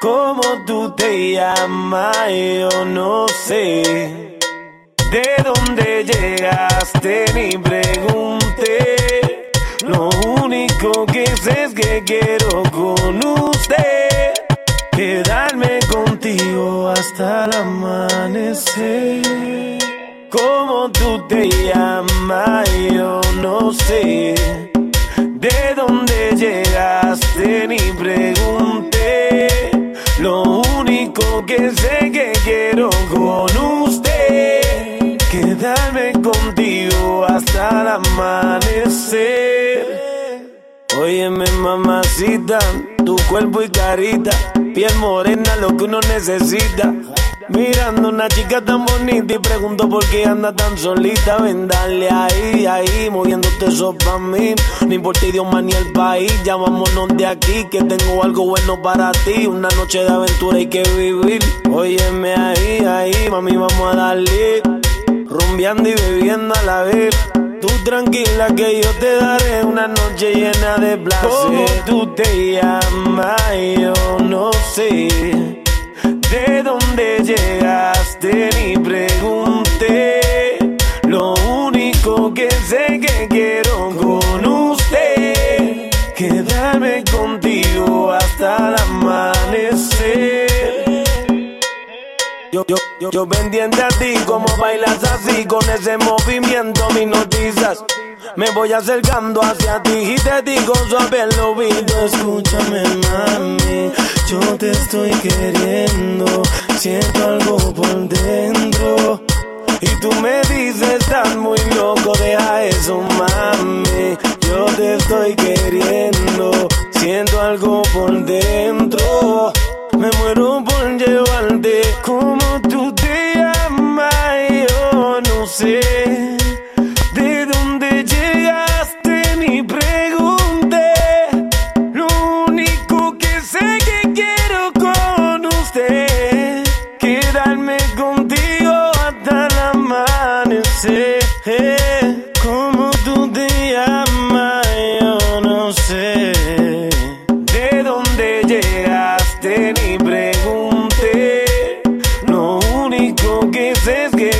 ¿Cómo tú te llamas? Yo no sé. ¿De dónde llegaste? Ni pregunté. Lo único que sé es que quiero con usted quedarme contigo hasta el amanecer. ¿Cómo tú te llamas? Yo no sé. ¿De dónde llegaste? Ni pregunté. Que sé que quiero con usted. Quedarme contigo hasta el amanecer. Óyeme, mamacita, tu cuerpo y carita, piel morena, lo que uno necesita. Mirando una chica tan bonita y pregunto por qué anda tan solita. Ven, dale ahí, ahí, moviéndote eso pa' mí. No importa idioma ni el país, ya vámonos de aquí, que tengo algo bueno para ti. Una noche de aventura hay que vivir. Óyeme ahí, ahí, mami, vamos a darle. Rumbeando y bebiendo a la vez. Tú tranquila que yo te daré una noche llena de placer. ¿Cómo tú te llamas? Yo no sé. ¿De dónde llegaste? Ni pregunté. Lo único que sé que quiero con usted. Quedarme contigo hasta el amanecer. Yo, yo, yo, yo pendiente a ti, como bailas así, con ese movimiento, mis noticias. Me voy acercando hacia ti y te digo suave el oído. Escúchame, mami, yo te estoy queriendo. Siento algo por dentro. Y tú me dices, estás muy loco, deja eso, mami. Yo te estoy queriendo. Siento algo por dentro. Me muero por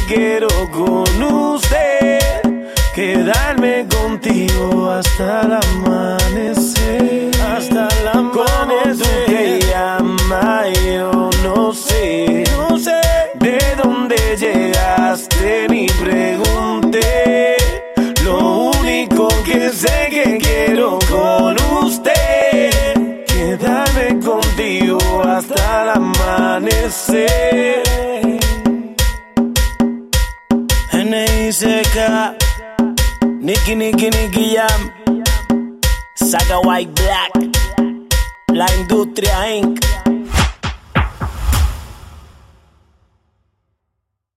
quiero con usted quedarme contigo hasta el amanecer. Hasta el amanecer. ¿Cómo tú te llamas? Yo no sé. No sé de dónde llegaste ni pregunté. Lo único que sé que quiero con usted quedarme contigo hasta el amanecer. N.I.C.K. Nicky Nicky Nicky Jam Saga White Black La Industria Inc.